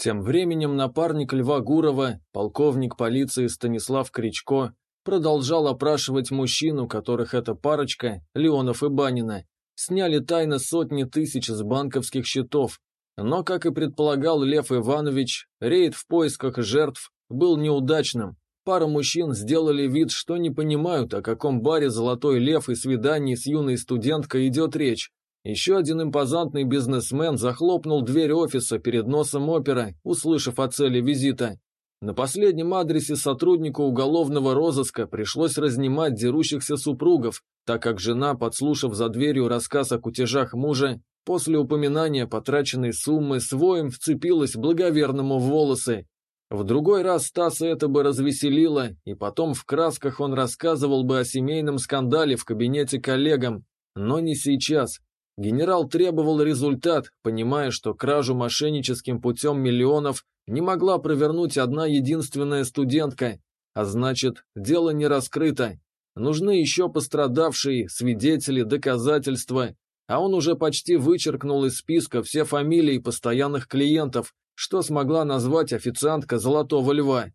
Тем временем напарник Льва Гурова, полковник полиции Станислав Кричко, продолжал опрашивать мужчину, которых эта парочка, Леонов и Банина, сняли тайно сотни тысяч с банковских счетов. Но, как и предполагал Лев Иванович, рейд в поисках жертв был неудачным. Пара мужчин сделали вид, что не понимают, о каком баре «Золотой лев» и свидании с юной студенткой идет речь. Еще один импозантный бизнесмен захлопнул дверь офиса перед носом опера, услышав о цели визита. На последнем адресе сотруднику уголовного розыска пришлось разнимать дерущихся супругов, так как жена, подслушав за дверью рассказ о кутежах мужа, после упоминания потраченной суммы своим вцепилась благоверному в волосы. В другой раз Стаса это бы развеселило, и потом в красках он рассказывал бы о семейном скандале в кабинете коллегам, но не сейчас. Генерал требовал результат, понимая, что кражу мошенническим путем миллионов не могла провернуть одна единственная студентка, а значит, дело не раскрыто. Нужны еще пострадавшие, свидетели, доказательства, а он уже почти вычеркнул из списка все фамилии постоянных клиентов, что смогла назвать официантка «Золотого льва».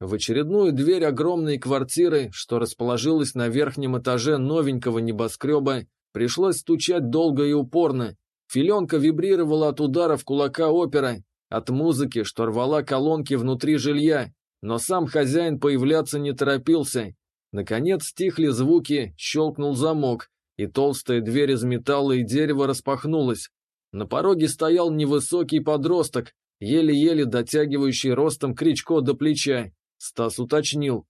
В очередную дверь огромной квартиры, что расположилась на верхнем этаже новенького небоскреба, Пришлось стучать долго и упорно. Филенка вибрировала от ударов кулака опера, от музыки, что рвала колонки внутри жилья, но сам хозяин появляться не торопился. Наконец стихли звуки, щелкнул замок, и толстая дверь из металла и дерева распахнулась. На пороге стоял невысокий подросток, еле-еле дотягивающий ростом кричко до плеча. Стас уточнил.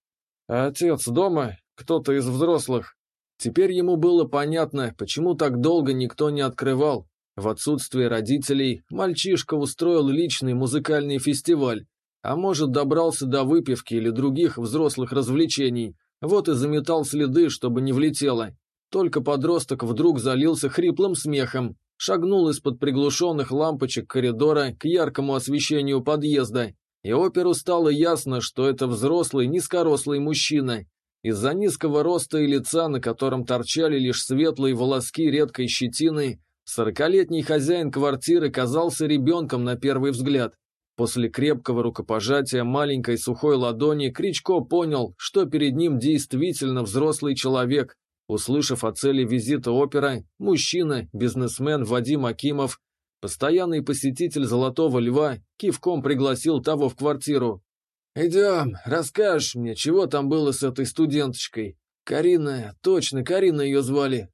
«Отец дома? Кто-то из взрослых?» Теперь ему было понятно, почему так долго никто не открывал. В отсутствие родителей мальчишка устроил личный музыкальный фестиваль, а может добрался до выпивки или других взрослых развлечений, вот и заметал следы, чтобы не влетело. Только подросток вдруг залился хриплым смехом, шагнул из-под приглушенных лампочек коридора к яркому освещению подъезда, и оперу стало ясно, что это взрослый низкорослый мужчина, из-за низкого роста и лица, на котором торчали лишь светлые волоски редкой щетины, сорокалетний хозяин квартиры казался ребенком на первый взгляд. После крепкого рукопожатия маленькой сухой ладони Кричко понял, что перед ним действительно взрослый человек. Услышав о цели визита опера, мужчина, бизнесмен Вадим Акимов, постоянный посетитель «Золотого льва», кивком пригласил того в квартиру. «Идем, расскажешь мне, чего там было с этой студенточкой? Карина, точно, Карина ее звали».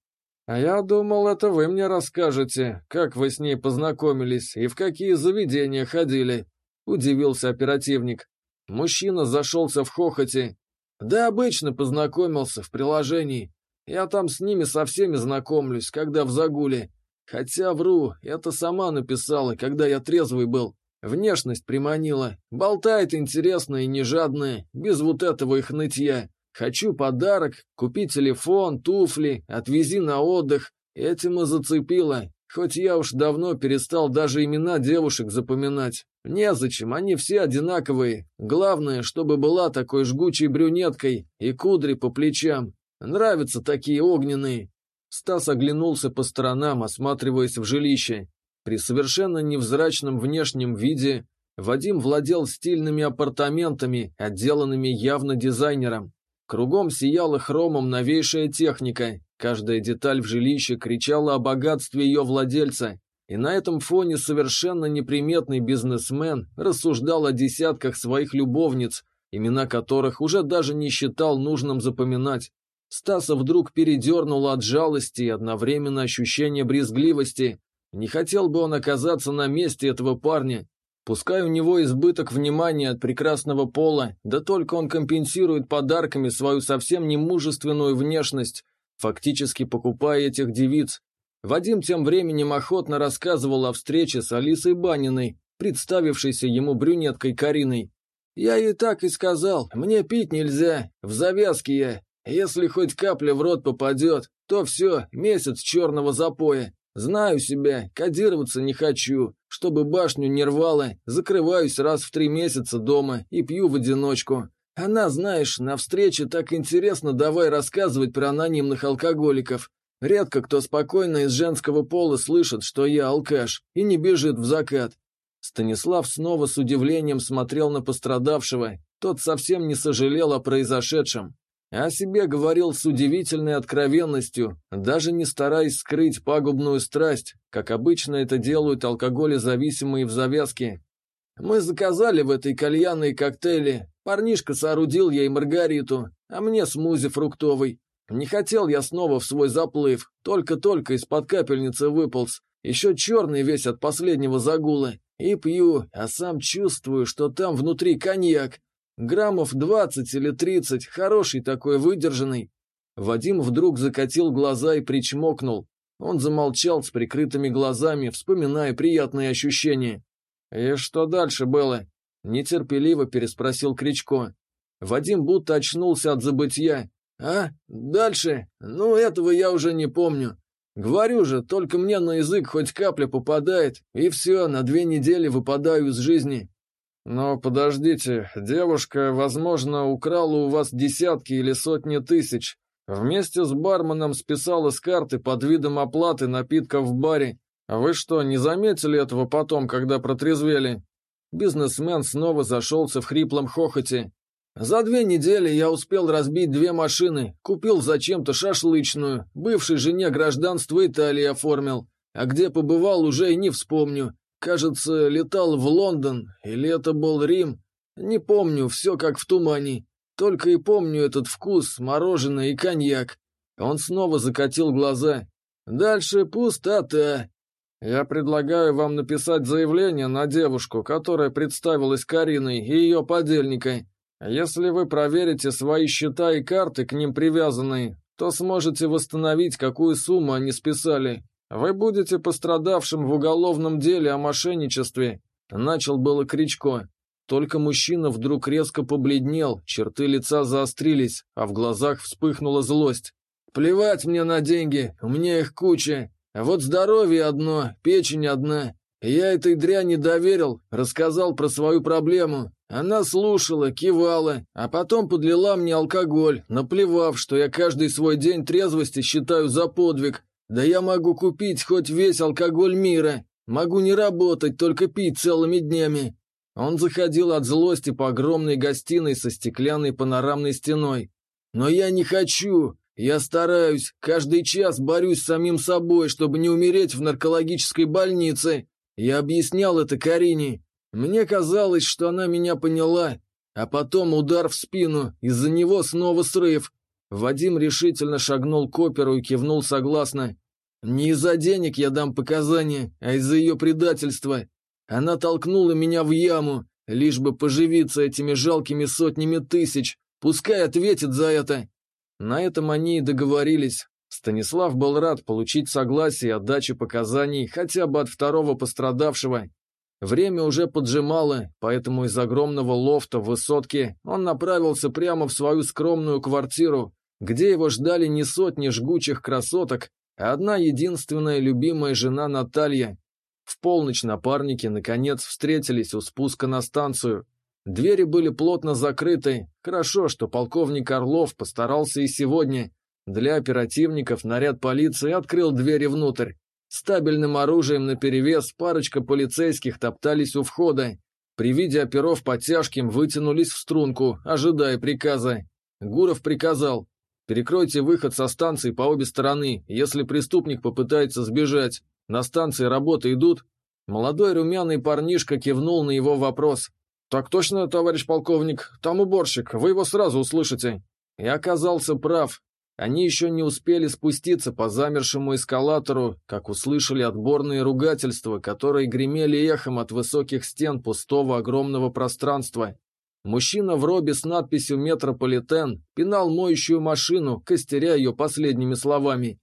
«А я думал, это вы мне расскажете, как вы с ней познакомились и в какие заведения ходили», — удивился оперативник. Мужчина зашелся в хохоте. «Да обычно познакомился в приложении. Я там с ними со всеми знакомлюсь, когда в загуле. Хотя вру, это сама написала, когда я трезвый был. Внешность приманила. Болтает интересно и не жадная, без вот этого их нытья. Хочу подарок, купи телефон, туфли, отвези на отдых. Этим и зацепила. Хоть я уж давно перестал даже имена девушек запоминать. Незачем, они все одинаковые. Главное, чтобы была такой жгучей брюнеткой и кудри по плечам. Нравятся такие огненные. Стас оглянулся по сторонам, осматриваясь в жилище. При совершенно невзрачном внешнем виде Вадим владел стильными апартаментами, отделанными явно дизайнером. Кругом сияла хромом новейшая техника, каждая деталь в жилище кричала о богатстве ее владельца, и на этом фоне совершенно неприметный бизнесмен рассуждал о десятках своих любовниц, имена которых уже даже не считал нужным запоминать. Стаса вдруг передернуло от жалости и одновременно ощущение брезгливости, не хотел бы он оказаться на месте этого парня. Пускай у него избыток внимания от прекрасного пола, да только он компенсирует подарками свою совсем немужественную внешность, фактически покупая этих девиц. Вадим тем временем охотно рассказывал о встрече с Алисой Баниной, представившейся ему брюнеткой Кариной. «Я ей так и сказал, мне пить нельзя, в завязке я. Если хоть капля в рот попадет, то все, месяц черного запоя. Знаю себя, кодироваться не хочу. Чтобы башню не рвало, закрываюсь раз в три месяца дома и пью в одиночку. Она, знаешь, на встрече так интересно давай рассказывать про анонимных алкоголиков. Редко кто спокойно из женского пола слышит, что я алкаш, и не бежит в закат. Станислав снова с удивлением смотрел на пострадавшего, тот совсем не сожалел о произошедшем. О себе говорил с удивительной откровенностью, даже не стараясь скрыть пагубную страсть, как обычно это делают алкоголезависимые в завязке. Мы заказали в этой кальянной коктейли. Парнишка соорудил ей Маргариту, а мне смузи фруктовый. Не хотел я снова в свой заплыв, только-только из-под капельницы выполз, еще черный весь от последнего загула. И пью, а сам чувствую, что там внутри коньяк. Граммов двадцать или тридцать, хороший такой, выдержанный. Вадим вдруг закатил глаза и причмокнул. Он замолчал с прикрытыми глазами, вспоминая приятные ощущения. «И что дальше было?» — нетерпеливо переспросил Кричко. Вадим будто очнулся от забытья. «А? Дальше? Ну, этого я уже не помню. Говорю же, только мне на язык хоть капля попадает, и все, на две недели выпадаю из жизни». «Но подождите, девушка, возможно, украла у вас десятки или сотни тысяч. Вместе с барменом списала с карты под видом оплаты напитков в баре. Вы что, не заметили этого потом, когда протрезвели?» Бизнесмен снова зашелся в хриплом хохоте. «За две недели я успел разбить две машины, купил зачем-то шашлычную, бывшей жене гражданство Италии оформил, а где побывал уже и не вспомню. Кажется, летал в Лондон, или это был Рим. Не помню, все как в тумане. Только и помню этот вкус, мороженое и коньяк». Он снова закатил глаза. «Дальше пустота. Я предлагаю вам написать заявление на девушку, которая представилась Кариной и ее подельникой. Если вы проверите свои счета и карты, к ним привязанные, то сможете восстановить, какую сумму они списали. Вы будете пострадавшим в уголовном деле о мошенничестве. Начал было Кричко. Только мужчина вдруг резко побледнел, черты лица заострились, а в глазах вспыхнула злость. «Плевать мне на деньги, у меня их куча. Вот здоровье одно, печень одна. Я этой дряни доверил, рассказал про свою проблему. Она слушала, кивала, а потом подлила мне алкоголь, наплевав, что я каждый свой день трезвости считаю за подвиг. Да я могу купить хоть весь алкоголь мира. Могу не работать, только пить целыми днями. Он заходил от злости по огромной гостиной со стеклянной панорамной стеной. Но я не хочу. Я стараюсь, каждый час борюсь с самим собой, чтобы не умереть в наркологической больнице. Я объяснял это Карине. Мне казалось, что она меня поняла. А потом удар в спину, из-за него снова срыв. Вадим решительно шагнул к оперу и кивнул согласно. «Не из-за денег я дам показания, а из-за ее предательства. Она толкнула меня в яму, лишь бы поживиться этими жалкими сотнями тысяч. Пускай ответит за это. На этом они и договорились. Станислав был рад получить согласие о даче показаний хотя бы от второго пострадавшего. Время уже поджимало, поэтому из огромного лофта в высотке он направился прямо в свою скромную квартиру, где его ждали не сотни жгучих красоток, а одна единственная любимая жена Наталья. В полночь напарники наконец встретились у спуска на станцию. Двери были плотно закрыты. Хорошо, что полковник Орлов постарался и сегодня. Для оперативников наряд полиции открыл двери внутрь. Стабильным оружием наперевес парочка полицейских топтались у входа. При виде оперов по тяжким вытянулись в струнку, ожидая приказа. Гуров приказал «Перекройте выход со станции по обе стороны, если преступник попытается сбежать. На станции работы идут?» Молодой румяный парнишка кивнул на его вопрос. «Так точно, товарищ полковник, там уборщик, вы его сразу услышите». И оказался прав. Они еще не успели спуститься по замершему эскалатору, как услышали отборные ругательства, которые гремели эхом от высоких стен пустого огромного пространства. Мужчина в робе с надписью «Метрополитен» пинал моющую машину, костеря ее последними словами.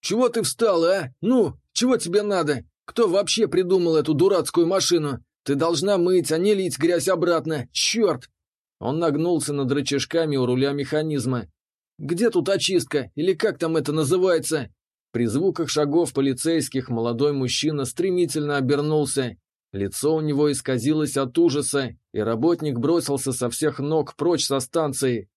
«Чего ты встал, а? Ну, чего тебе надо? Кто вообще придумал эту дурацкую машину? Ты должна мыть, а не лить грязь обратно. Черт!» Он нагнулся над рычажками у руля механизма. «Где тут очистка? Или как там это называется?» При звуках шагов полицейских молодой мужчина стремительно обернулся. Лицо у него исказилось от ужаса, и работник бросился со всех ног прочь со станции.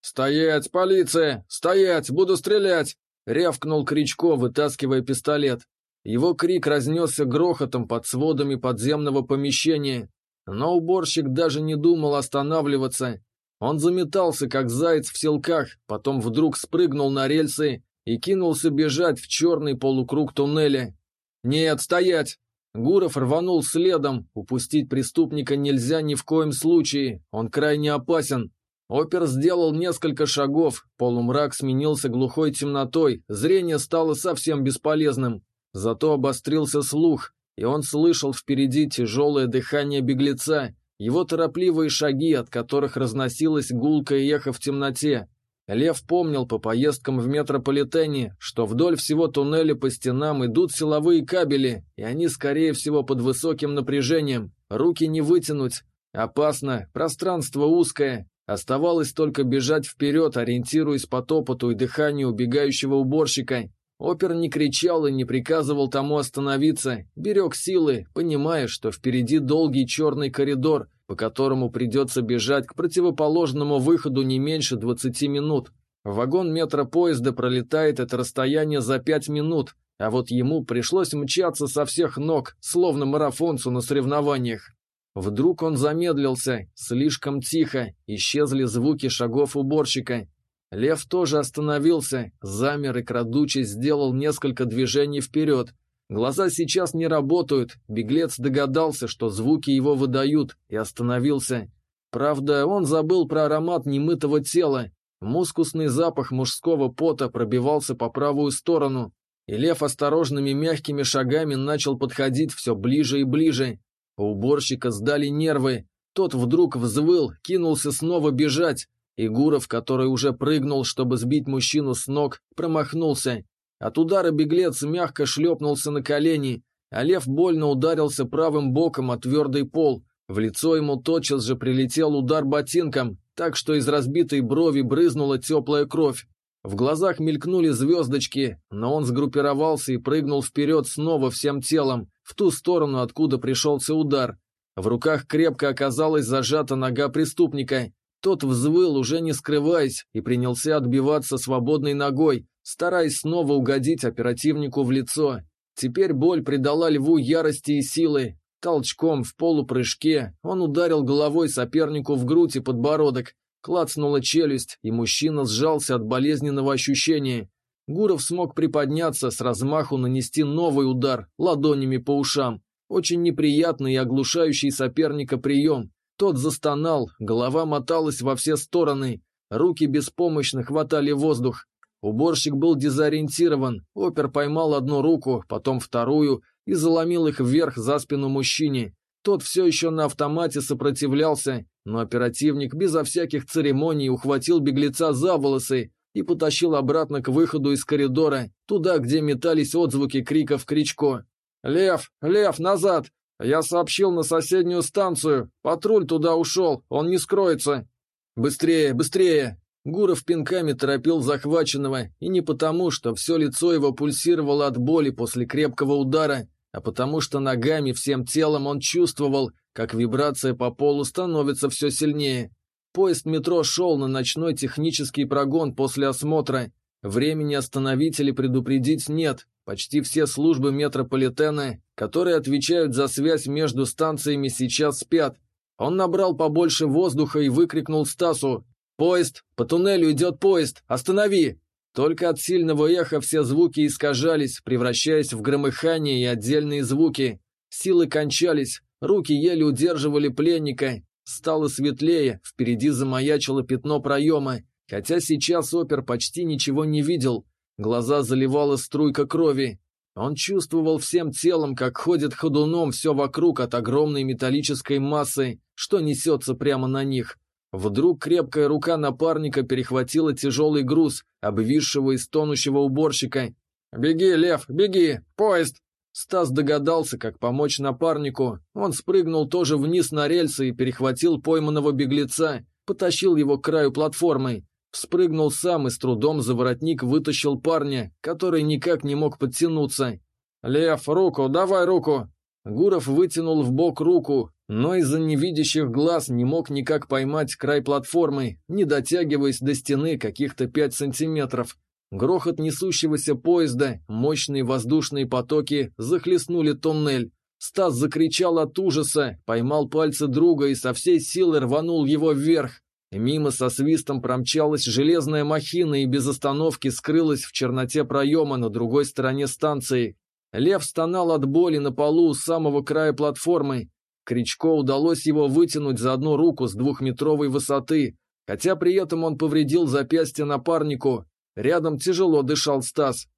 «Стоять, полиция! Стоять! Буду стрелять!» — рявкнул Кричко, вытаскивая пистолет. Его крик разнесся грохотом под сводами подземного помещения. Но уборщик даже не думал останавливаться. Он заметался, как заяц в селках, потом вдруг спрыгнул на рельсы и кинулся бежать в черный полукруг туннеля. «Нет, стоять!» Гуров рванул следом. Упустить преступника нельзя ни в коем случае. Он крайне опасен. Опер сделал несколько шагов. Полумрак сменился глухой темнотой. Зрение стало совсем бесполезным. Зато обострился слух, и он слышал впереди тяжелое дыхание беглеца, его торопливые шаги, от которых разносилось гулкое эхо в темноте. Лев помнил по поездкам в метрополитене, что вдоль всего туннеля по стенам идут силовые кабели, и они, скорее всего, под высоким напряжением. Руки не вытянуть. Опасно, пространство узкое. Оставалось только бежать вперед, ориентируясь по топоту и дыханию убегающего уборщика. Опер не кричал и не приказывал тому остановиться, берег силы, понимая, что впереди долгий черный коридор, по которому придется бежать к противоположному выходу не меньше 20 минут. Вагон метропоезда пролетает это расстояние за 5 минут, а вот ему пришлось мчаться со всех ног, словно марафонцу на соревнованиях. Вдруг он замедлился, слишком тихо, исчезли звуки шагов уборщика. Лев тоже остановился, замер и, крадучись, сделал несколько движений вперед, Глаза сейчас не работают, беглец догадался, что звуки его выдают, и остановился. Правда, он забыл про аромат немытого тела. Мускусный запах мужского пота пробивался по правую сторону, и лев осторожными мягкими шагами начал подходить все ближе и ближе. У уборщика сдали нервы. Тот вдруг взвыл, кинулся снова бежать, и Гуров, который уже прыгнул, чтобы сбить мужчину с ног, промахнулся. От удара беглец мягко шлепнулся на колени, а лев больно ударился правым боком о твердый пол. В лицо ему тотчас же прилетел удар ботинком, так что из разбитой брови брызнула теплая кровь. В глазах мелькнули звездочки, но он сгруппировался и прыгнул вперед снова всем телом, в ту сторону, откуда пришелся удар. В руках крепко оказалась зажата нога преступника. Тот взвыл, уже не скрываясь, и принялся отбиваться свободной ногой, стараясь снова угодить оперативнику в лицо. Теперь боль придала льву ярости и силы. Толчком в полупрыжке он ударил головой сопернику в грудь и подбородок. Клацнула челюсть, и мужчина сжался от болезненного ощущения. Гуров смог приподняться, с размаху нанести новый удар, ладонями по ушам. Очень неприятный и оглушающий соперника прием. Тот застонал, голова моталась во все стороны. Руки беспомощно хватали воздух. Уборщик был дезориентирован, опер поймал одну руку, потом вторую и заломил их вверх за спину мужчине. Тот все еще на автомате сопротивлялся, но оперативник безо всяких церемоний ухватил беглеца за волосы и потащил обратно к выходу из коридора, туда, где метались отзвуки криков Кричко. «Лев! Лев, назад! Я сообщил на соседнюю станцию. Патруль туда ушел, он не скроется!» «Быстрее, быстрее!» Гуров пинками торопил захваченного, и не потому, что все лицо его пульсировало от боли после крепкого удара, а потому что ногами, всем телом он чувствовал, как вибрация по полу становится все сильнее. Поезд метро шел на ночной технический прогон после осмотра. Времени остановить или предупредить нет. Почти все службы метрополитена, которые отвечают за связь между станциями, сейчас спят. Он набрал побольше воздуха и выкрикнул Стасу «Поезд! По туннелю идет поезд! Останови!» Только от сильного эха все звуки искажались, превращаясь в громыхание и отдельные звуки. Силы кончались, руки еле удерживали пленника. Стало светлее, впереди замаячило пятно проема, хотя сейчас опер почти ничего не видел. Глаза заливала струйка крови. Он чувствовал всем телом, как ходит ходуном все вокруг от огромной металлической массы, что несется прямо на них. Вдруг крепкая рука напарника перехватила тяжелый груз, обвисшего из тонущего уборщика. «Беги, Лев, беги! Поезд!» Стас догадался, как помочь напарнику. Он спрыгнул тоже вниз на рельсы и перехватил пойманного беглеца, потащил его к краю платформы. Вспрыгнул сам и с трудом за воротник вытащил парня, который никак не мог подтянуться. «Лев, руку, давай руку!» Гуров вытянул в бок руку, но из-за невидящих глаз не мог никак поймать край платформы, не дотягиваясь до стены каких-то пять сантиметров. Грохот несущегося поезда, мощные воздушные потоки захлестнули тоннель. Стас закричал от ужаса, поймал пальцы друга и со всей силы рванул его вверх. Мимо со свистом промчалась железная махина и без остановки скрылась в черноте проема на другой стороне станции. Лев стонал от боли на полу у самого края платформы. Кричко удалось его вытянуть за одну руку с двухметровой высоты, хотя при этом он повредил запястье напарнику. Рядом тяжело дышал Стас.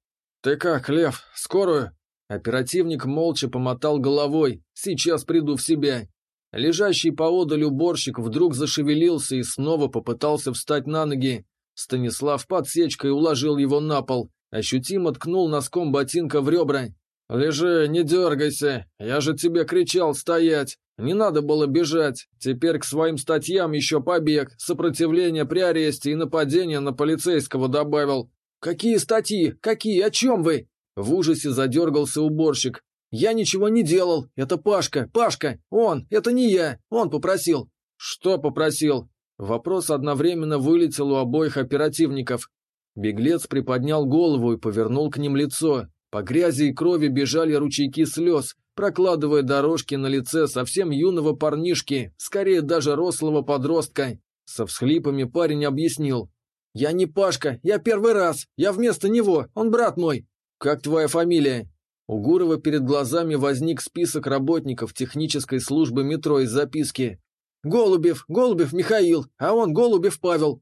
«Ты как, Лев, скорую?» Оперативник молча помотал головой. «Сейчас приду в себя». Лежащий поодаль уборщик вдруг зашевелился и снова попытался встать на ноги. Станислав подсечкой уложил его на пол, ощутимо ткнул носком ботинка в ребра. «Лежи, не дергайся, я же тебе кричал стоять. Не надо было бежать. Теперь к своим статьям еще побег, сопротивление при аресте и нападение на полицейского добавил». «Какие статьи? Какие? О чем вы?» В ужасе задергался уборщик. «Я ничего не делал. Это Пашка. Пашка. Он. Это не я. Он попросил». «Что попросил?» Вопрос одновременно вылетел у обоих оперативников. Беглец приподнял голову и повернул к ним лицо. По грязи и крови бежали ручейки слез, прокладывая дорожки на лице совсем юного парнишки, скорее даже рослого подростка. Со всхлипами парень объяснил. «Я не Пашка, я первый раз, я вместо него, он брат мой». «Как твоя фамилия?» У Гурова перед глазами возник список работников технической службы метро из записки. «Голубев, Голубев Михаил, а он Голубев Павел».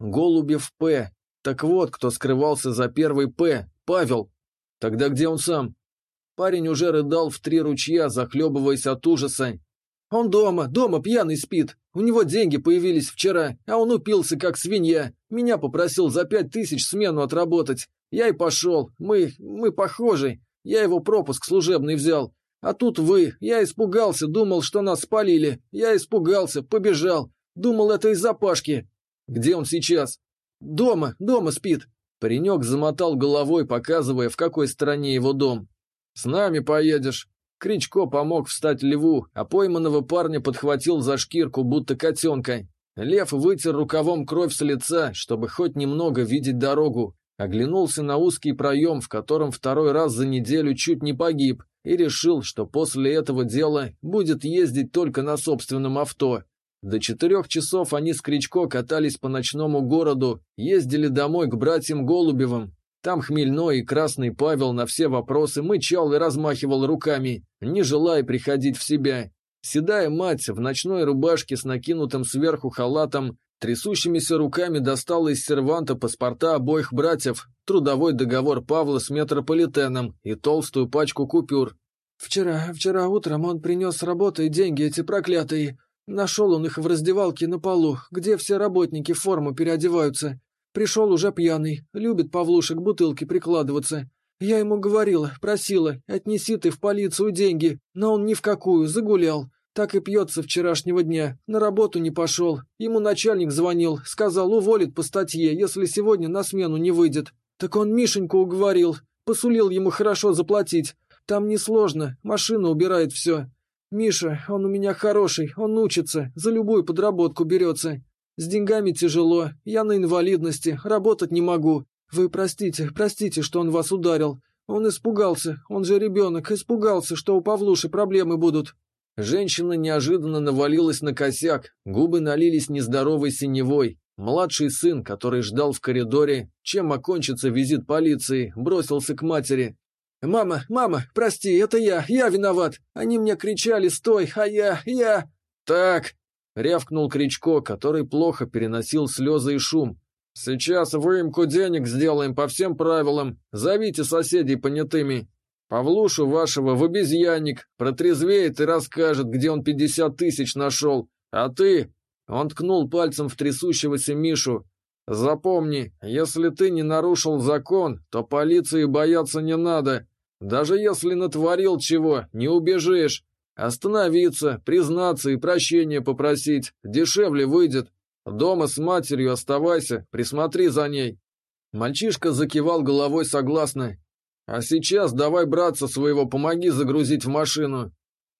«Голубев П. Так вот, кто скрывался за первый П. Павел. Тогда где он сам? Парень уже рыдал в три ручья, захлебываясь от ужаса. Он дома, дома пьяный спит. У него деньги появились вчера, а он упился, как свинья. Меня попросил за пять тысяч смену отработать. Я и пошел. Мы, мы похожи. Я его пропуск служебный взял. А тут вы. Я испугался, думал, что нас спалили. Я испугался, побежал. Думал, это из-за Пашки. Где он сейчас? Дома, дома спит. Паренек замотал головой, показывая, в какой стороне его дом. «С нами поедешь». Кричко помог встать льву, а пойманного парня подхватил за шкирку, будто котенка. Лев вытер рукавом кровь с лица, чтобы хоть немного видеть дорогу, оглянулся на узкий проем, в котором второй раз за неделю чуть не погиб, и решил, что после этого дела будет ездить только на собственном авто. До четырех часов они с Кричко катались по ночному городу, ездили домой к братьям Голубевым. Там Хмельной и Красный Павел на все вопросы мычал и размахивал руками, не желая приходить в себя. Седая мать в ночной рубашке с накинутым сверху халатом, трясущимися руками достала из серванта паспорта обоих братьев, трудовой договор Павла с метрополитеном и толстую пачку купюр. «Вчера, вчера утром он принес с работы деньги эти проклятые», Нашел он их в раздевалке на полу, где все работники в форму переодеваются. Пришел уже пьяный, любит Павлушек бутылки прикладываться. Я ему говорила, просила, отнеси ты в полицию деньги, но он ни в какую, загулял. Так и пьется вчерашнего дня, на работу не пошел. Ему начальник звонил, сказал, уволит по статье, если сегодня на смену не выйдет. Так он Мишеньку уговорил, посулил ему хорошо заплатить. Там несложно, машина убирает все. «Миша, он у меня хороший, он учится, за любую подработку берется. С деньгами тяжело, я на инвалидности, работать не могу. Вы простите, простите, что он вас ударил. Он испугался, он же ребенок, испугался, что у Павлуши проблемы будут». Женщина неожиданно навалилась на косяк, губы налились нездоровой синевой. Младший сын, который ждал в коридоре, чем окончится визит полиции, бросился к матери. «Мама, мама, прости, это я, я виноват. Они мне кричали, стой, а я, я...» «Так!» — рявкнул Кричко, который плохо переносил слезы и шум. «Сейчас выемку денег сделаем по всем правилам. Зовите соседей понятыми. Павлушу вашего в обезьянник, протрезвеет и расскажет, где он пятьдесят тысяч нашел. А ты...» Он ткнул пальцем в трясущегося Мишу. «Запомни, если ты не нарушил закон, то полиции бояться не надо. Даже если натворил чего, не убежишь. Остановиться, признаться и прощения попросить. Дешевле выйдет. Дома с матерью оставайся, присмотри за ней». Мальчишка закивал головой согласно. «А сейчас давай братца своего помоги загрузить в машину».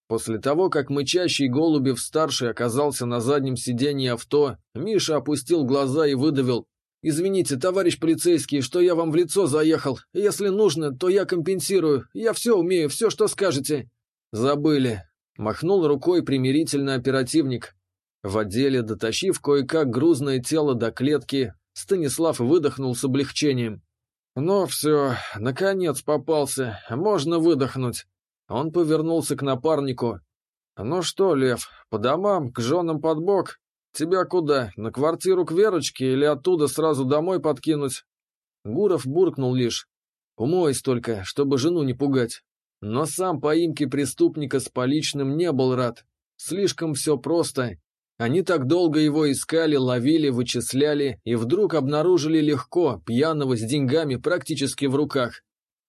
После того, как мычащий Голубев-старший оказался на заднем сиденье авто, Миша опустил глаза и выдавил. «Извините, товарищ полицейский, что я вам в лицо заехал. Если нужно, то я компенсирую. Я все умею, все, что скажете». «Забыли», — махнул рукой примирительно оперативник. В отделе, дотащив кое-как грузное тело до клетки, Станислав выдохнул с облегчением. «Ну все, наконец попался, можно выдохнуть». Он повернулся к напарнику. «Ну что, Лев, по домам, к женам под бок? Тебя куда, на квартиру к Верочке или оттуда сразу домой подкинуть?» Гуров буркнул лишь. «Умойся только, чтобы жену не пугать». Но сам поимки преступника с поличным не был рад. Слишком все просто, они так долго его искали, ловили, вычисляли, и вдруг обнаружили легко, пьяного с деньгами практически в руках.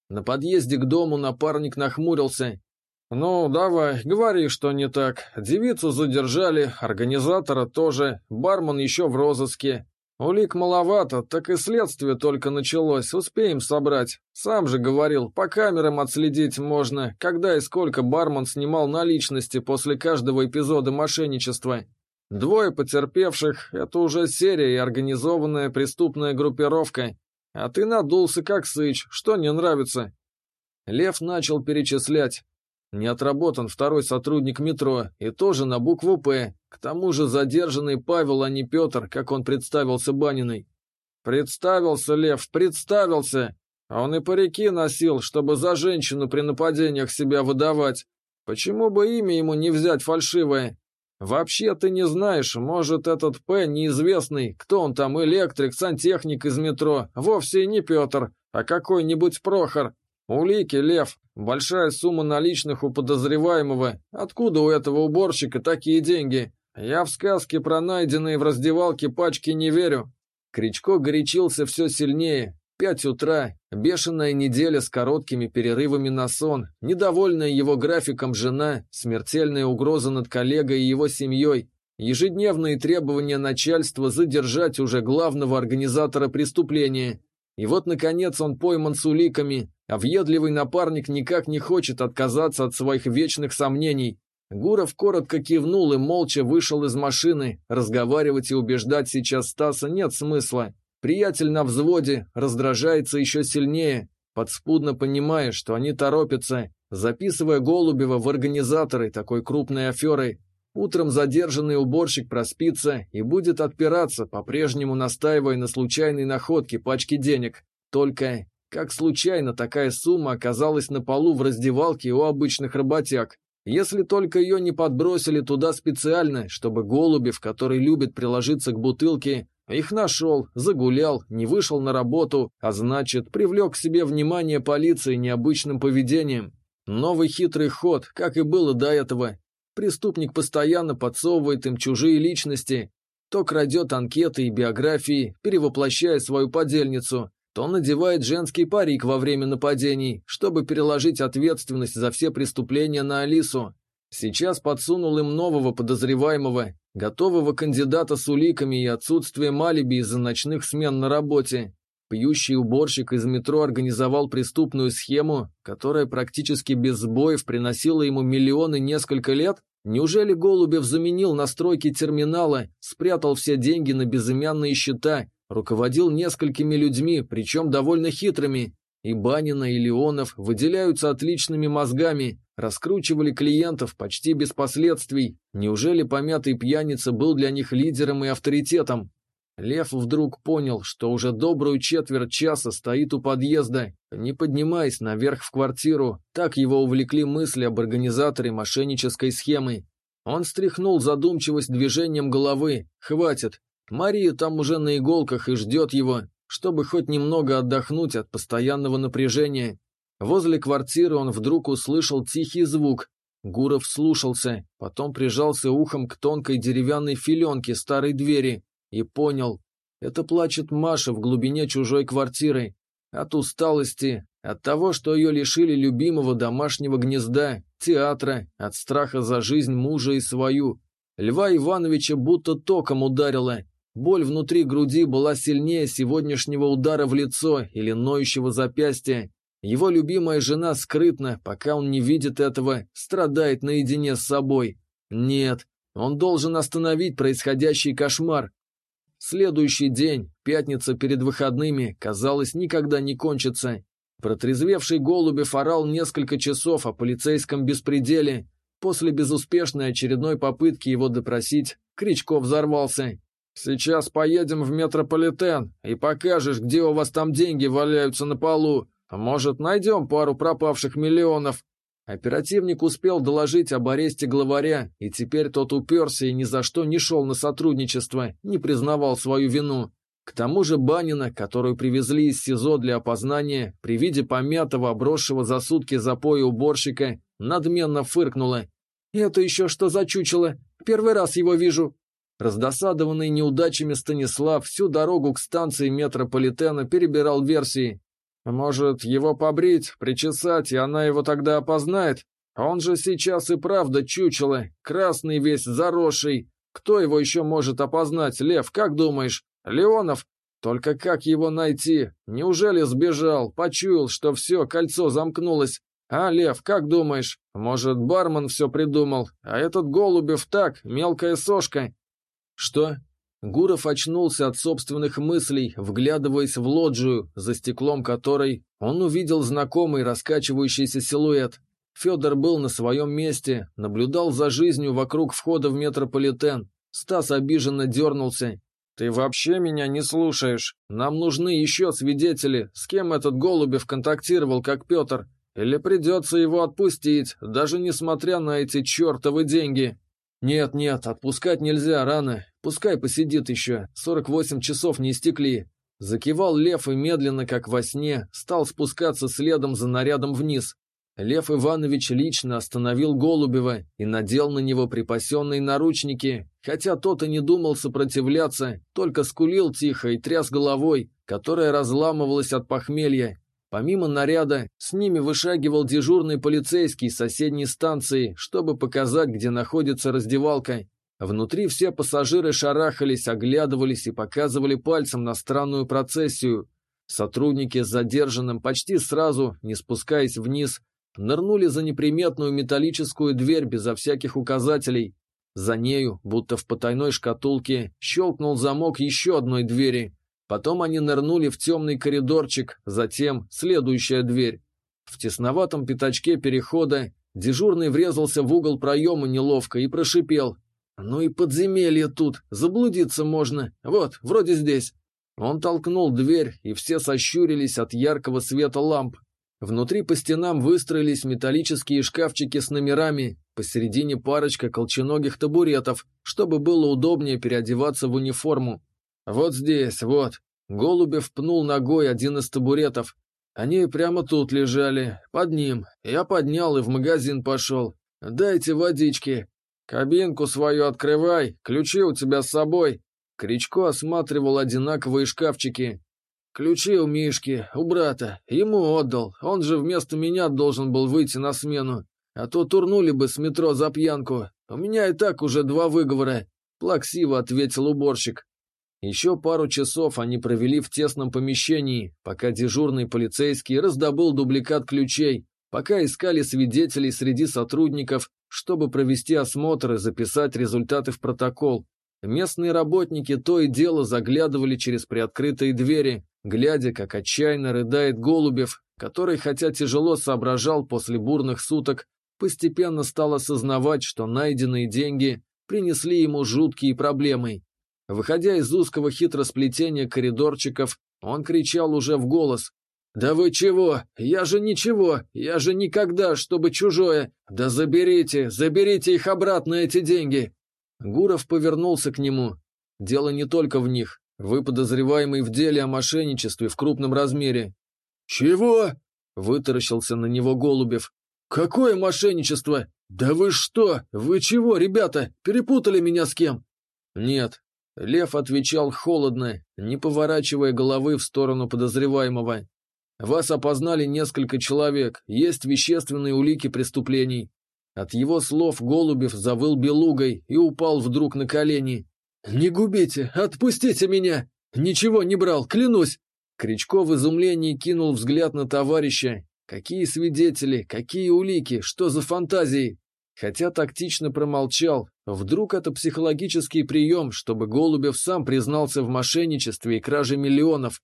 На подъезде к дому напарник нахмурился. «Ну, давай, говори, что не так. Девицу задержали, организатора тоже, бармен еще в розыске. Улик маловато, так и следствие только началось, успеем собрать. Сам же говорил, по камерам отследить можно, когда и сколько бармен снимал наличности после каждого эпизода мошенничества. Двое потерпевших — это уже серия и организованная преступная группировка. А ты надулся как сыч, что не нравится?» Лев начал перечислять. Не отработан второй сотрудник метро, и тоже на букву «П». К тому же задержанный Павел, а не Петр, как он представился Баниной. «Представился, Лев, представился! Он и парики носил, чтобы за женщину при нападениях себя выдавать. Почему бы имя ему не взять фальшивое? Вообще ты не знаешь, может этот П неизвестный, кто он там, электрик, сантехник из метро, вовсе не Петр, а какой-нибудь Прохор. Улики, Лев, большая сумма наличных у подозреваемого. Откуда у этого уборщика такие деньги? Я в сказки про найденные в раздевалке пачки не верю. Кричко горячился все сильнее, Пять утра, бешеная неделя с короткими перерывами на сон, недовольная его графиком жена, смертельная угроза над коллегой и его семьей, ежедневные требования начальства задержать уже главного организатора преступления. И вот, наконец, он пойман с уликами, а въедливый напарник никак не хочет отказаться от своих вечных сомнений. Гуров коротко кивнул и молча вышел из машины. Разговаривать и убеждать сейчас Стаса нет смысла. Приятель на взводе раздражается еще сильнее, подспудно понимая, что они торопятся, записывая Голубева в организаторы такой крупной аферы. Утром задержанный уборщик проспится и будет отпираться, по-прежнему настаивая на случайной находке пачки денег. Только как случайно такая сумма оказалась на полу в раздевалке у обычных работяг? Если только ее не подбросили туда специально, чтобы Голубев, который любит приложиться к бутылке, их нашел, загулял, не вышел на работу, а значит, привлек к себе внимание полиции необычным поведением. Новый хитрый ход, как и было до этого. Преступник постоянно подсовывает им чужие личности, то крадет анкеты и биографии, перевоплощая свою подельницу, то надевает женский парик во время нападений, чтобы переложить ответственность за все преступления на Алису. Сейчас подсунул им нового подозреваемого, готового кандидата с уликами и отсутствием алиби из-за ночных смен на работе. Пьющий уборщик из метро организовал преступную схему, которая практически без сбоев приносила ему миллионы несколько лет? Неужели Голубев заменил настройки терминала, спрятал все деньги на безымянные счета, руководил несколькими людьми, причем довольно хитрыми, и Банина, и Леонов выделяются отличными мозгами, раскручивали клиентов почти без последствий. Неужели помятый пьяница был для них лидером и авторитетом? Лев вдруг понял, что уже добрую четверть часа стоит у подъезда, не поднимаясь наверх в квартиру. Так его увлекли мысли об организаторе мошеннической схемы. Он стряхнул задумчивость движением головы. «Хватит. Мария там уже на иголках и ждет его чтобы хоть немного отдохнуть от постоянного напряжения. Возле квартиры он вдруг услышал тихий звук. Гуров слушался, потом прижался ухом к тонкой деревянной филенке старой двери и понял, это плачет Маша в глубине чужой квартиры. От усталости, от того, что ее лишили любимого домашнего гнезда, театра, от страха за жизнь мужа и свою. Льва Ивановича будто током ударило, Боль внутри груди была сильнее сегодняшнего удара в лицо или ноющего запястья. Его любимая жена скрытно, пока он не видит этого, страдает наедине с собой. Нет, он должен остановить происходящий кошмар. Следующий день, пятница перед выходными, казалось, никогда не кончится. Протрезвевший Голубев орал несколько часов о полицейском беспределе. После безуспешной очередной попытки его допросить, Кричко взорвался. «Сейчас поедем в метрополитен и покажешь, где у вас там деньги валяются на полу. Может, найдем пару пропавших миллионов». Оперативник успел доложить об аресте главаря, и теперь тот уперся и ни за что не шел на сотрудничество, не признавал свою вину. К тому же Банина, которую привезли из СИЗО для опознания, при виде помятого, обросшего за сутки запоя уборщика, надменно фыркнула. «Это еще что за чучело? Первый раз его вижу!» Раздосадованный неудачами Станислав всю дорогу к станции метрополитена перебирал версии. «Может, его побрить, причесать, и она его тогда опознает? Он же сейчас и правда чучело, красный весь, заросший. Кто его еще может опознать, Лев, как думаешь?» Леонов? Только как его найти? Неужели сбежал, почуял, что все, кольцо замкнулось? А, Лев, как думаешь? Может, бармен все придумал, а этот Голубев так, мелкая сошка? Что? Гуров очнулся от собственных мыслей, вглядываясь в лоджию, за стеклом которой он увидел знакомый раскачивающийся силуэт. Федор был на своем месте, наблюдал за жизнью вокруг входа в метрополитен. Стас обиженно дернулся, «Ты вообще меня не слушаешь. Нам нужны еще свидетели, с кем этот Голубев контактировал, как Петр. Или придется его отпустить, даже несмотря на эти чертовы деньги». «Нет-нет, отпускать нельзя, рано. Пускай посидит еще. 48 часов не истекли». Закивал Лев и медленно, как во сне, стал спускаться следом за нарядом вниз. Лев Иванович лично остановил Голубева и надел на него припасенные наручники, хотя тот и не думал сопротивляться, только скулил тихо и тряс головой, которая разламывалась от похмелья. Помимо наряда, с ними вышагивал дежурный полицейский с соседней станции, чтобы показать, где находится раздевалка. Внутри все пассажиры шарахались, оглядывались и показывали пальцем на странную процессию. Сотрудники с задержанным почти сразу, не спускаясь вниз, нырнули за неприметную металлическую дверь безо всяких указателей. За нею, будто в потайной шкатулке, щелкнул замок еще одной двери. Потом они нырнули в темный коридорчик, затем следующая дверь. В тесноватом пятачке перехода дежурный врезался в угол проема неловко и прошипел. «Ну и подземелье тут, заблудиться можно. Вот, вроде здесь». Он толкнул дверь, и все сощурились от яркого света ламп. Внутри по стенам выстроились металлические шкафчики с номерами, посередине парочка колченогих табуретов, чтобы было удобнее переодеваться в униформу. «Вот здесь, вот». Голубев пнул ногой один из табуретов. Они прямо тут лежали, под ним. Я поднял и в магазин пошел. «Дайте водички. Кабинку свою открывай, ключи у тебя с собой». Кричко осматривал одинаковые шкафчики. Ключи у Мишки, у брата. Ему отдал. Он же вместо меня должен был выйти на смену. А то турнули бы с метро за пьянку. У меня и так уже два выговора. Плаксиво ответил уборщик. Еще пару часов они провели в тесном помещении, пока дежурный полицейский раздобыл дубликат ключей, пока искали свидетелей среди сотрудников, чтобы провести осмотр и записать результаты в протокол. Местные работники то и дело заглядывали через приоткрытые двери, глядя, как отчаянно рыдает Голубев, который, хотя тяжело соображал после бурных суток, постепенно стал осознавать, что найденные деньги принесли ему жуткие проблемы. Выходя из узкого хитросплетения коридорчиков, он кричал уже в голос. «Да вы чего? Я же ничего! Я же никогда, чтобы чужое! Да заберите, заберите их обратно, эти деньги!» Гуров повернулся к нему. Дело не только в них. Вы подозреваемый в деле о мошенничестве в крупном размере». «Чего?» — вытаращился на него Голубев. «Какое мошенничество? Да вы что? Вы чего, ребята? Перепутали меня с кем?» «Нет». Лев отвечал холодно, не поворачивая головы в сторону подозреваемого. «Вас опознали несколько человек, есть вещественные улики преступлений». От его слов Голубев завыл белугой и упал вдруг на колени. «Не губите! Отпустите меня! Ничего не брал, клянусь!» Кричко в изумлении кинул взгляд на товарища. Какие свидетели, какие улики, что за фантазии? Хотя тактично промолчал, Вдруг это психологический прием, чтобы Голубев сам признался в мошенничестве и краже миллионов.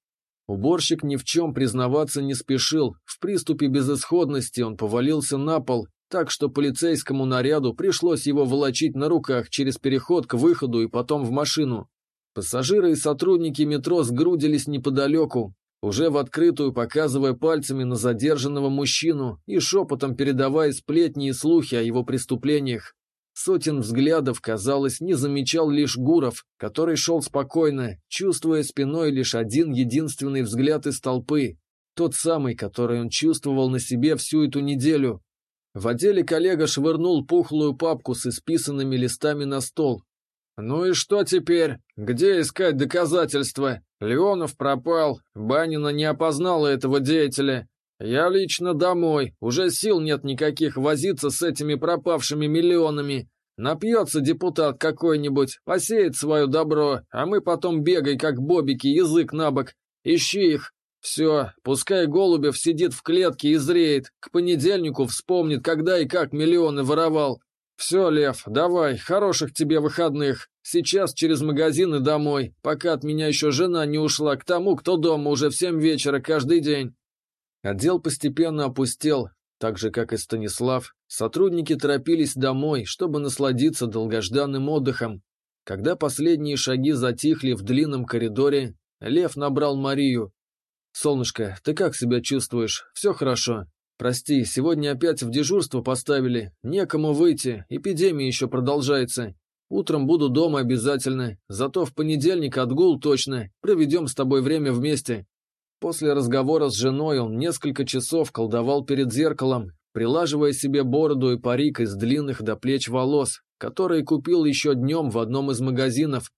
Уборщик ни в чем признаваться не спешил. В приступе безысходности он повалился на пол, так что полицейскому наряду пришлось его волочить на руках через переход к выходу и потом в машину. Пассажиры и сотрудники метро сгрудились неподалеку, уже в открытую показывая пальцами на задержанного мужчину и шепотом передавая сплетни и слухи о его преступлениях. Сотен взглядов, казалось, не замечал лишь Гуров, который шел спокойно, чувствуя спиной лишь один единственный взгляд из толпы, тот самый, который он чувствовал на себе всю эту неделю. В отделе коллега швырнул пухлую папку с исписанными листами на стол. «Ну и что теперь? Где искать доказательства? Леонов пропал, Банина не опознала этого деятеля. «Я лично домой. Уже сил нет никаких возиться с этими пропавшими миллионами. Напьется депутат какой-нибудь, посеет свое добро, а мы потом бегай, как бобики, язык на бок. Ищи их. Все, пускай Голубев сидит в клетке и зреет. К понедельнику вспомнит, когда и как миллионы воровал. Все, Лев, давай, хороших тебе выходных. Сейчас через магазин и домой, пока от меня еще жена не ушла к тому, кто дома уже в семь вечера каждый день. Отдел постепенно опустел, так же, как и Станислав. Сотрудники торопились домой, чтобы насладиться долгожданным отдыхом. Когда последние шаги затихли в длинном коридоре, Лев набрал Марию. «Солнышко, ты как себя чувствуешь? Все хорошо? Прости, сегодня опять в дежурство поставили. Некому выйти, эпидемия еще продолжается. Утром буду дома обязательно, зато в понедельник отгул точно. Проведем с тобой время вместе. После разговора с женой он несколько часов колдовал перед зеркалом, прилаживая себе бороду и парик из длинных до плеч волос, которые купил еще днем в одном из магазинов.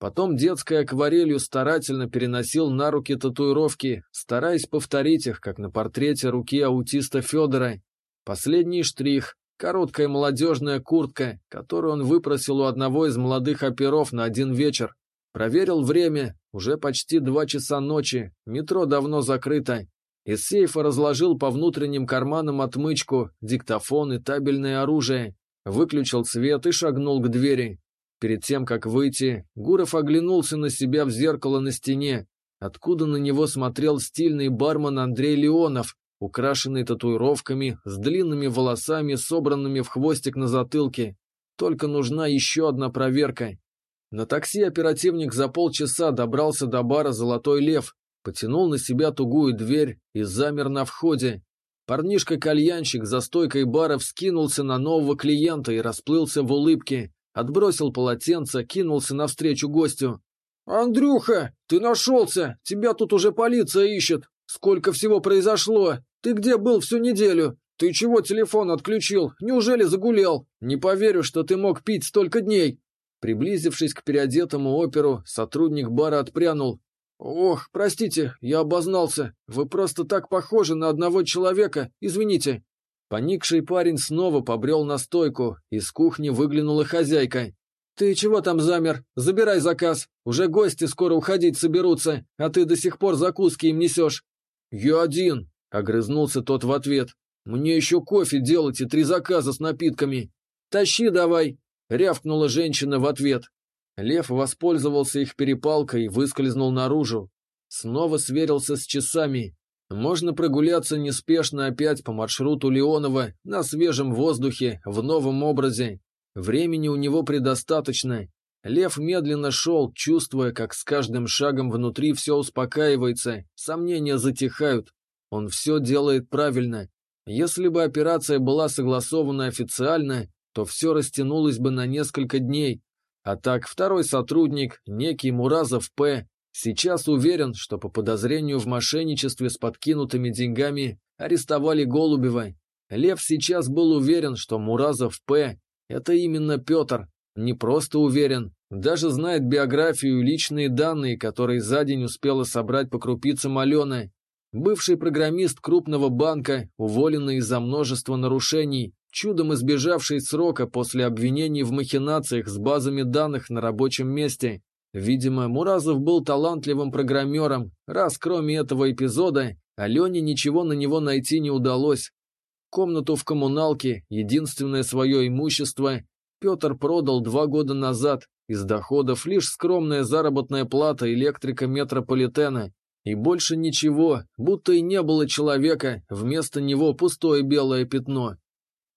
Потом детской акварелью старательно переносил на руки татуировки, стараясь повторить их, как на портрете руки аутиста Федора. Последний штрих – короткая молодежная куртка, которую он выпросил у одного из молодых оперов на один вечер. Проверил время, уже почти два часа ночи, метро давно закрыто. Из сейфа разложил по внутренним карманам отмычку, диктофон и табельное оружие. Выключил свет и шагнул к двери. Перед тем, как выйти, Гуров оглянулся на себя в зеркало на стене, откуда на него смотрел стильный бармен Андрей Леонов, украшенный татуировками, с длинными волосами, собранными в хвостик на затылке. Только нужна еще одна проверка. На такси оперативник за полчаса добрался до бара «Золотой лев», потянул на себя тугую дверь и замер на входе. Парнишка-кальянщик за стойкой бара вскинулся на нового клиента и расплылся в улыбке, отбросил полотенце, кинулся навстречу гостю. «Андрюха, ты нашелся! Тебя тут уже полиция ищет! Сколько всего произошло! Ты где был всю неделю? Ты чего телефон отключил? Неужели загулял? Не поверю, что ты мог пить столько дней!» Приблизившись к переодетому оперу, сотрудник бара отпрянул. «Ох, простите, я обознался. Вы просто так похожи на одного человека. Извините». Поникший парень снова побрел на стойку. Из кухни выглянула хозяйка. «Ты чего там замер? Забирай заказ. Уже гости скоро уходить соберутся, а ты до сих пор закуски им несешь». «Я один», — огрызнулся тот в ответ. «Мне еще кофе делать и три заказа с напитками. Тащи давай». Рявкнула женщина в ответ. Лев воспользовался их перепалкой и выскользнул наружу. Снова сверился с часами. Можно прогуляться неспешно опять по маршруту Леонова на свежем воздухе, в новом образе. Времени у него предостаточно. Лев медленно шел, чувствуя, как с каждым шагом внутри все успокаивается, сомнения затихают. Он все делает правильно. Если бы операция была согласована официально, то все растянулось бы на несколько дней. А так второй сотрудник, некий Муразов П., сейчас уверен, что по подозрению в мошенничестве с подкинутыми деньгами арестовали Голубева. Лев сейчас был уверен, что Муразов П. – это именно Петр. Не просто уверен, даже знает биографию и личные данные, которые за день успела собрать по крупицам Алена. Бывший программист крупного банка, уволенный из-за множества нарушений, чудом избежавший срока после обвинений в махинациях с базами данных на рабочем месте. Видимо, Муразов был талантливым программером, раз кроме этого эпизода Алене ничего на него найти не удалось. Комнату в коммуналке, единственное свое имущество, Петр продал два года назад, из доходов лишь скромная заработная плата электрика метрополитена. И больше ничего, будто и не было человека, вместо него пустое белое пятно.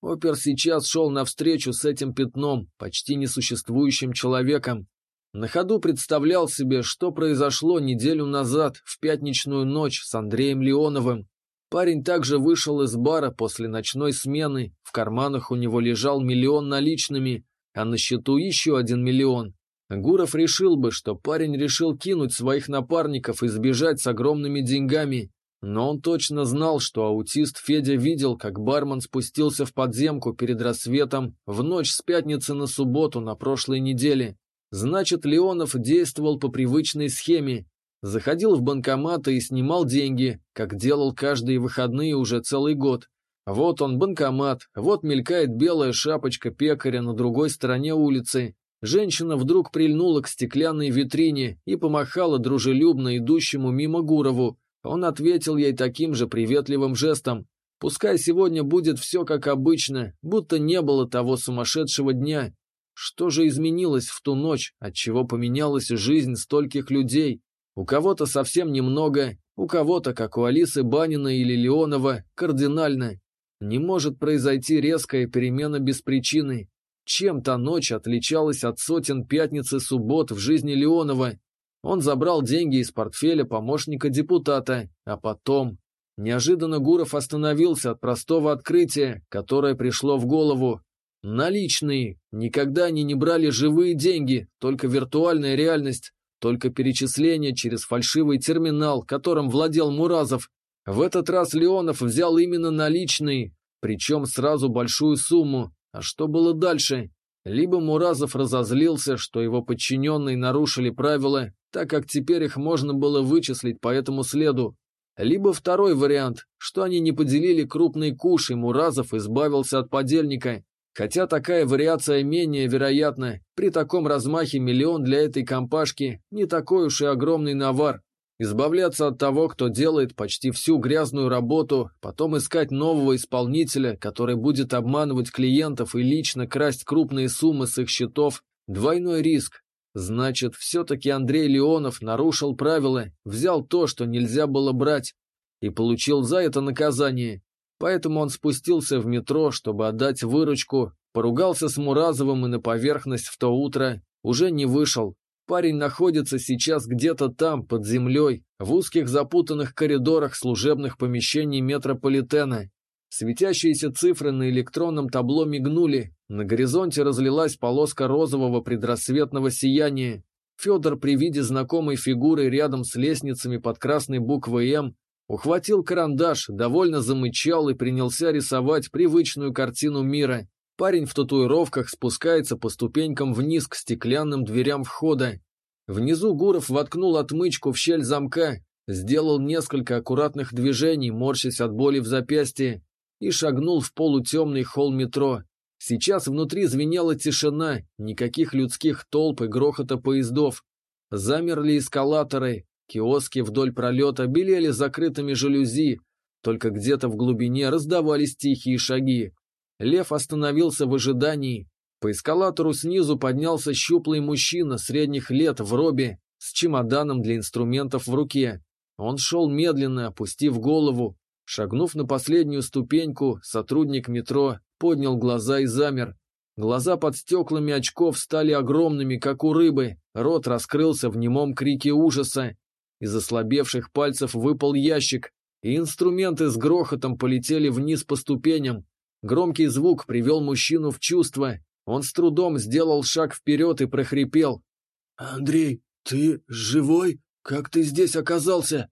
Опер сейчас шел навстречу с этим пятном, почти несуществующим человеком. На ходу представлял себе, что произошло неделю назад, в пятничную ночь, с Андреем Леоновым. Парень также вышел из бара после ночной смены, в карманах у него лежал миллион наличными, а на счету еще один миллион. Гуров решил бы, что парень решил кинуть своих напарников и сбежать с огромными деньгами, но он точно знал, что аутист Федя видел, как бармен спустился в подземку перед рассветом в ночь с пятницы на субботу на прошлой неделе. Значит, Леонов действовал по привычной схеме, Заходил в банкоматы и снимал деньги, как делал каждые выходные уже целый год. Вот он, банкомат, вот мелькает белая шапочка пекаря на другой стороне улицы. Женщина вдруг прильнула к стеклянной витрине и помахала дружелюбно идущему мимо Гурову. Он ответил ей таким же приветливым жестом. Пускай сегодня будет все как обычно, будто не было того сумасшедшего дня. Что же изменилось в ту ночь, отчего поменялась жизнь стольких людей? У кого-то совсем немного, у кого-то, как у Алисы Банина или Леонова, кардинально. Не может произойти резкая перемена без причины. Чем та ночь отличалась от сотен пятниц и суббот в жизни Леонова? Он забрал деньги из портфеля помощника депутата, а потом... Неожиданно Гуров остановился от простого открытия, которое пришло в голову. Наличные. Никогда они не брали живые деньги, только виртуальная реальность. Только перечисление через фальшивый терминал, которым владел Муразов. В этот раз Леонов взял именно наличные, причем сразу большую сумму. А что было дальше? Либо Муразов разозлился, что его подчиненные нарушили правила, так как теперь их можно было вычислить по этому следу. Либо второй вариант, что они не поделили крупный куш, и Муразов избавился от подельника. Хотя такая вариация менее вероятна, при таком размахе миллион для этой компашки не такой уж и огромный навар. Избавляться от того, кто делает почти всю грязную работу, потом искать нового исполнителя, который будет обманывать клиентов и лично красть крупные суммы с их счетов – двойной риск. Значит, все-таки Андрей Леонов нарушил правила, взял то, что нельзя было брать, и получил за это наказание. Поэтому он спустился в метро, чтобы отдать выручку, поругался с Муразовым и на поверхность в то утро уже не вышел. Парень находится сейчас где-то там, под землей, в узких запутанных коридорах служебных помещений метрополитена. Светящиеся цифры на электронном табло мигнули, на горизонте разлилась полоска розового предрассветного сияния. Федор при виде знакомой фигуры рядом с лестницами под красной буквой «М» Ухватил карандаш, довольно замычал и принялся рисовать привычную картину мира. Парень в татуировках спускается по ступенькам вниз к стеклянным дверям входа. Внизу Гуров воткнул отмычку в щель замка, сделал несколько аккуратных движений, морщась от боли в запястье, и шагнул в полутемный холл метро. Сейчас внутри звенела тишина, никаких людских толп и грохота поездов. Замерли эскалаторы, Киоски вдоль пролета белели закрытыми жалюзи, только где-то в глубине раздавались тихие шаги. Лев остановился в ожидании. По эскалатору снизу поднялся щуплый мужчина средних лет в робе с чемоданом для инструментов в руке. Он шел медленно, опустив голову. Шагнув на последнюю ступеньку, сотрудник метро поднял глаза и замер. Глаза под стеклами очков стали огромными, как у рыбы, рот раскрылся в немом крике ужаса. Из ослабевших пальцев выпал ящик, и инструменты с грохотом полетели вниз по ступеням. Громкий звук привел мужчину в чувство. Он с трудом сделал шаг вперед и прохрипел. «Андрей, ты живой? Как ты здесь оказался?»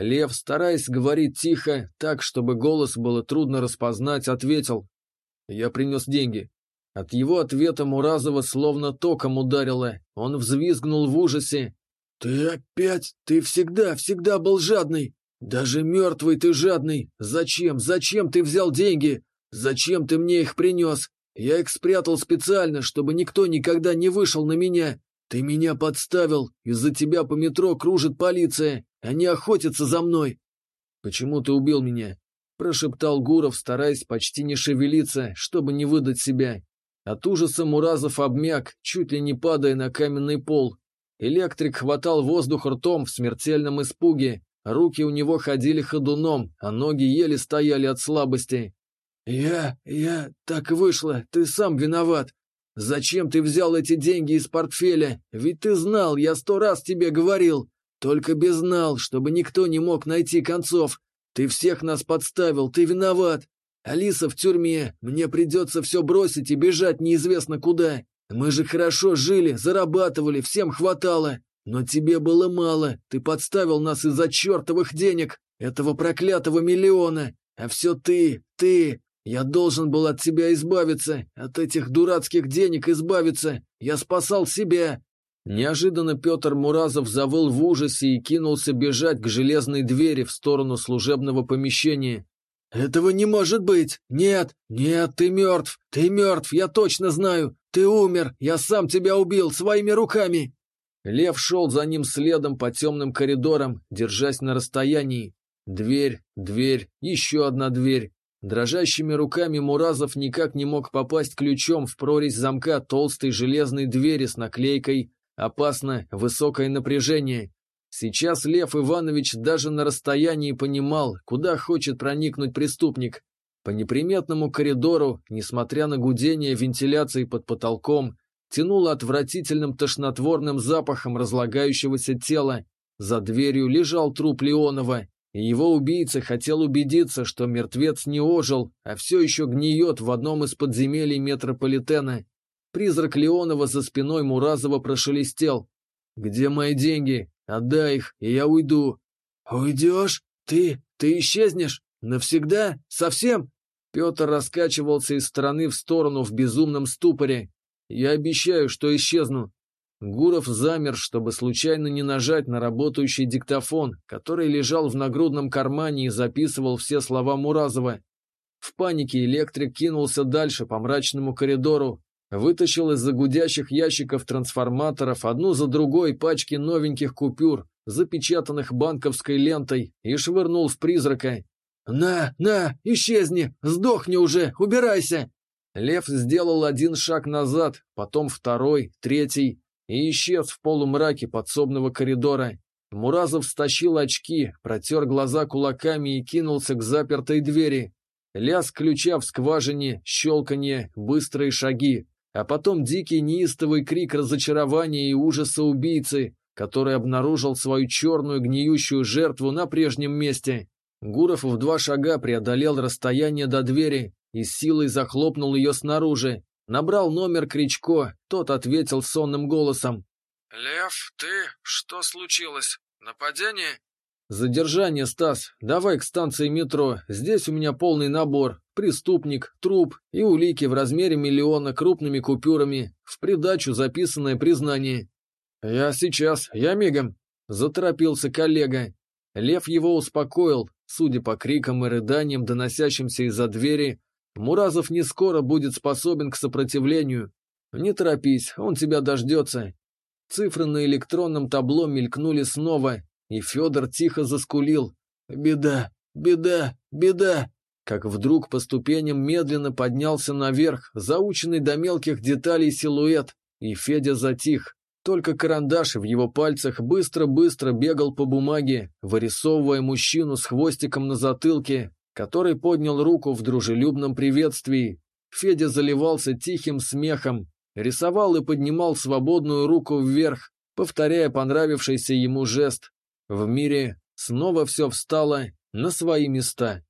Лев, стараясь говорить тихо, так, чтобы голос было трудно распознать, ответил. «Я принес деньги». От его ответа Муразова словно током ударило. Он взвизгнул в ужасе «Ты опять? Ты всегда, всегда был жадный! Даже мертвый ты жадный! Зачем, зачем ты взял деньги? Зачем ты мне их принес? Я их спрятал специально, чтобы никто никогда не вышел на меня. Ты меня подставил, из-за тебя по метро кружит полиция, они охотятся за мной». «Почему ты убил меня?» – прошептал Гуров, стараясь почти не шевелиться, чтобы не выдать себя. От ужаса Муразов обмяк, чуть ли не падая на каменный пол. Электрик хватал воздух ртом в смертельном испуге. Руки у него ходили ходуном, а ноги еле стояли от слабости. «Я... я... так вышло, ты сам виноват. Зачем ты взял эти деньги из портфеля? Ведь ты знал, я сто раз тебе говорил. Только без знал, чтобы никто не мог найти концов. Ты всех нас подставил, ты виноват. Алиса в тюрьме, мне придется все бросить и бежать неизвестно куда. Мы же хорошо жили, зарабатывали, всем хватало. Но тебе было мало, ты подставил нас из-за чертовых денег, этого проклятого миллиона. А все ты, ты. Я должен был от тебя избавиться, от этих дурацких денег избавиться. Я спасал себя. Неожиданно Петр Муразов завыл в ужасе и кинулся бежать к железной двери в сторону служебного помещения. «Этого не может быть! Нет! Нет, ты мертв! Ты мертв, я точно знаю! Ты умер! Я сам тебя убил своими руками!» Лев шел за ним следом по темным коридорам, держась на расстоянии. Дверь, дверь, еще одна дверь. Дрожащими руками Муразов никак не мог попасть ключом в прорезь замка толстой железной двери с наклейкой «Опасно, высокое напряжение». Сейчас Лев Иванович даже на расстоянии понимал, куда хочет проникнуть преступник. По неприметному коридору, несмотря на гудение вентиляции под потолком, тянуло отвратительным тошнотворным запахом разлагающегося тела. За дверью лежал труп Леонова, и его убийца хотел убедиться, что мертвец не ожил, а все еще гниет в одном из подземелий метрополитена. Призрак Леонова за спиной Муразова прошелестел. «Где мои деньги? Отдай их, и я уйду». «Уйдешь? Ты? Ты исчезнешь? Навсегда? Совсем?» Петр раскачивался из стороны в сторону в безумном ступоре. «Я обещаю, что исчезну». Гуров замер, чтобы случайно не нажать на работающий диктофон, который лежал в нагрудном кармане и записывал все слова Муразова. В панике электрик кинулся дальше по мрачному коридору, Вытащил из загудящих ящиков трансформаторов одну за другой пачки новеньких купюр, запечатанных банковской лентой, и швырнул в призрака. «На, на, исчезни! Сдохни уже! Убирайся!» Лев сделал один шаг назад, потом второй, третий, и исчез в полумраке подсобного коридора. Муразов стащил очки, протер глаза кулаками и кинулся к запертой двери. Лязг ключа в скважине, щелканье, быстрые шаги а потом дикий неистовый крик разочарования и ужаса убийцы, который обнаружил свою черную гниющую жертву на прежнем месте. Гуров в два шага преодолел расстояние до двери и силой захлопнул ее снаружи. Набрал номер Кричко, тот ответил сонным голосом. «Лев, ты? Что случилось? Нападение?» «Задержание, Стас. Давай к станции метро. Здесь у меня полный набор. Преступник, труп и улики в размере миллиона крупными купюрами. В придачу записанное признание». «Я сейчас. Я мигом», — заторопился коллега. Лев его успокоил. Судя по крикам и рыданиям, доносящимся из-за двери, Муразов не скоро будет способен к сопротивлению. Не торопись, он тебя дождется. Цифры на электронном табло мелькнули снова, и Федор тихо заскулил. «Беда! Беда! Беда!» Как вдруг по ступеням медленно поднялся наверх, заученный до мелких деталей силуэт, и Федя затих. Только карандаш в его пальцах быстро-быстро бегал по бумаге, вырисовывая мужчину с хвостиком на затылке, который поднял руку в дружелюбном приветствии. Федя заливался тихим смехом, рисовал и поднимал свободную руку вверх, повторяя понравившийся ему жест. В мире снова все встало на свои места.